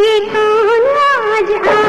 खुशी को नाज आ